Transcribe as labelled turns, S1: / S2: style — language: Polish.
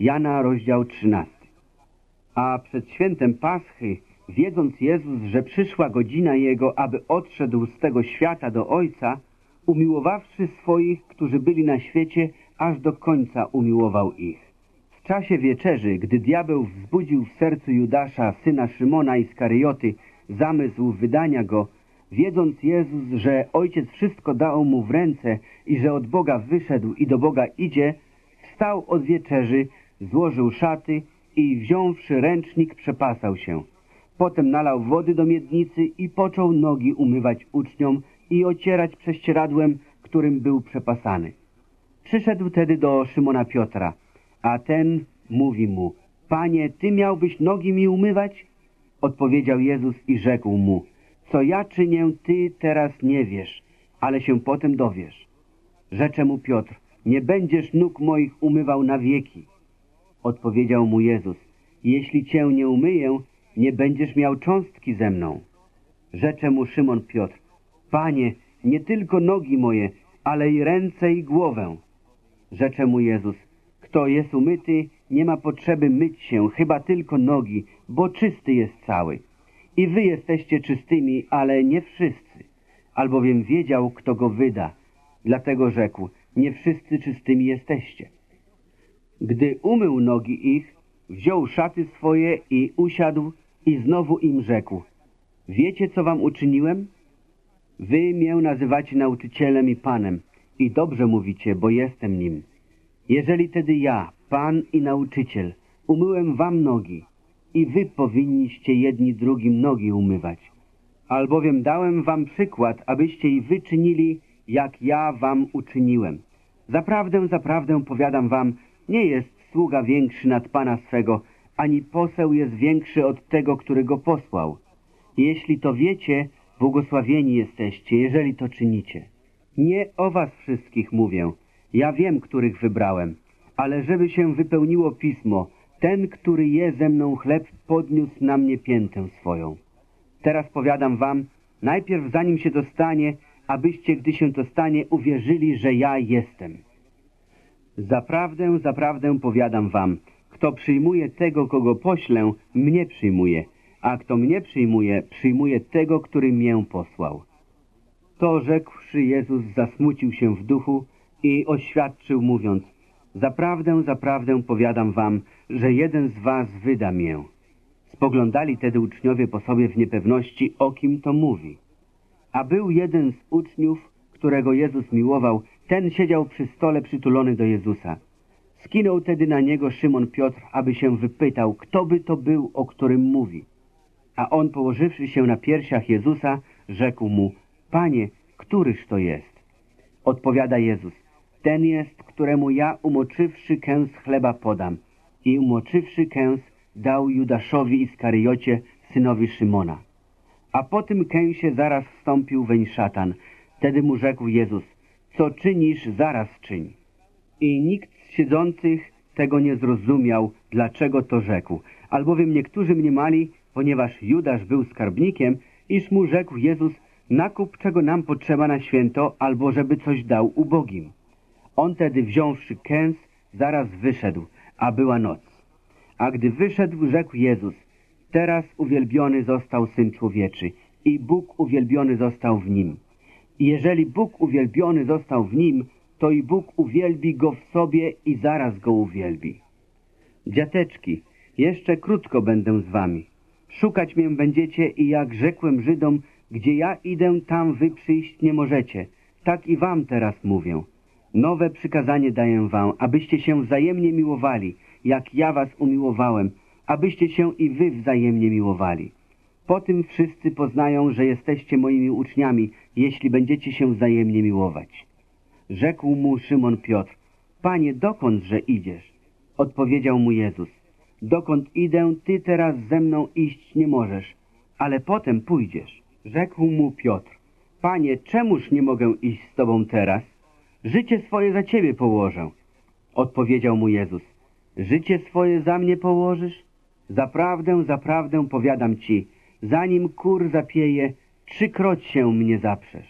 S1: Jana, rozdział 13. A przed świętem Paschy, wiedząc Jezus, że przyszła godzina Jego, aby odszedł z tego świata do Ojca, umiłowawszy swoich, którzy byli na świecie, aż do końca umiłował ich. W czasie wieczerzy, gdy diabeł wzbudził w sercu Judasza, syna Szymona Iskarioty, zamysł wydania go, wiedząc Jezus, że Ojciec wszystko dał mu w ręce i że od Boga wyszedł i do Boga idzie, wstał od wieczerzy, złożył szaty i wziąwszy ręcznik przepasał się. Potem nalał wody do miednicy i począł nogi umywać uczniom i ocierać prześcieradłem, którym był przepasany. Przyszedł tedy do Szymona Piotra, a ten mówi mu, Panie, Ty miałbyś nogi mi umywać? Odpowiedział Jezus i rzekł mu, co ja czynię, Ty teraz nie wiesz, ale się potem dowiesz. Rzecze mu Piotr, nie będziesz nóg moich umywał na wieki. Odpowiedział mu Jezus, jeśli Cię nie umyję, nie będziesz miał cząstki ze mną. Rzecze mu Szymon Piotr, Panie, nie tylko nogi moje, ale i ręce i głowę. Rzecze mu Jezus, kto jest umyty, nie ma potrzeby myć się, chyba tylko nogi, bo czysty jest cały. I wy jesteście czystymi, ale nie wszyscy, albowiem wiedział, kto go wyda. Dlatego rzekł, nie wszyscy czystymi jesteście. Gdy umył nogi ich, wziął szaty swoje i usiadł i znowu im rzekł, wiecie, co wam uczyniłem? Wy mię nazywacie nauczycielem i panem i dobrze mówicie, bo jestem nim. Jeżeli tedy ja, pan i nauczyciel, umyłem wam nogi i wy powinniście jedni drugim nogi umywać, albowiem dałem wam przykład, abyście i wy czynili, jak ja wam uczyniłem. Zaprawdę, zaprawdę powiadam wam, nie jest sługa większy nad Pana swego, ani poseł jest większy od tego, który go posłał. Jeśli to wiecie, błogosławieni jesteście, jeżeli to czynicie. Nie o was wszystkich mówię, ja wiem, których wybrałem, ale żeby się wypełniło pismo, ten, który je ze mną chleb, podniósł na mnie piętę swoją. Teraz powiadam wam, najpierw zanim się to stanie, abyście, gdy się to stanie, uwierzyli, że ja jestem. Zaprawdę, zaprawdę powiadam wam, kto przyjmuje tego, kogo poślę, mnie przyjmuje, a kto mnie przyjmuje, przyjmuje tego, który mię posłał. To rzekłszy Jezus zasmucił się w duchu i oświadczył mówiąc, zaprawdę, zaprawdę powiadam wam, że jeden z was wyda mię. Spoglądali tedy uczniowie po sobie w niepewności, o kim to mówi. A był jeden z uczniów, którego Jezus miłował, ten siedział przy stole przytulony do Jezusa. Skinął tedy na niego Szymon Piotr, aby się wypytał, kto by to był, o którym mówi. A on, położywszy się na piersiach Jezusa, rzekł mu, Panie, któryż to jest? Odpowiada Jezus, ten jest, któremu ja umoczywszy kęs chleba podam. I umoczywszy kęs dał Judaszowi Iskariocie, synowi Szymona. A po tym kęsie zaraz wstąpił weń szatan. Wtedy mu rzekł Jezus, co czynisz, zaraz czyń. I nikt z siedzących tego nie zrozumiał, dlaczego to rzekł. Albowiem niektórzy mniemali, ponieważ Judasz był skarbnikiem, iż mu rzekł Jezus, nakup czego nam potrzeba na święto, albo żeby coś dał ubogim. On tedy wziąwszy kęs, zaraz wyszedł, a była noc. A gdy wyszedł, rzekł Jezus, teraz uwielbiony został Syn Człowieczy i Bóg uwielbiony został w Nim. Jeżeli Bóg uwielbiony został w Nim, to i Bóg uwielbi Go w sobie i zaraz Go uwielbi. Dziateczki, jeszcze krótko będę z wami. Szukać mię będziecie i jak rzekłem Żydom, gdzie ja idę, tam wy przyjść nie możecie. Tak i wam teraz mówię. Nowe przykazanie daję wam, abyście się wzajemnie miłowali, jak ja was umiłowałem, abyście się i wy wzajemnie miłowali. Po tym wszyscy poznają, że jesteście moimi uczniami, jeśli będziecie się wzajemnie miłować. Rzekł mu Szymon Piotr, Panie, dokądże idziesz? Odpowiedział mu Jezus, dokąd idę, ty teraz ze mną iść nie możesz, ale potem pójdziesz. Rzekł mu Piotr, Panie, czemuż nie mogę iść z Tobą teraz? Życie swoje za Ciebie położę. Odpowiedział mu Jezus, życie swoje za mnie położysz? Zaprawdę, zaprawdę powiadam Ci, zanim kur zapieje, trzykroć się mnie zaprzesz.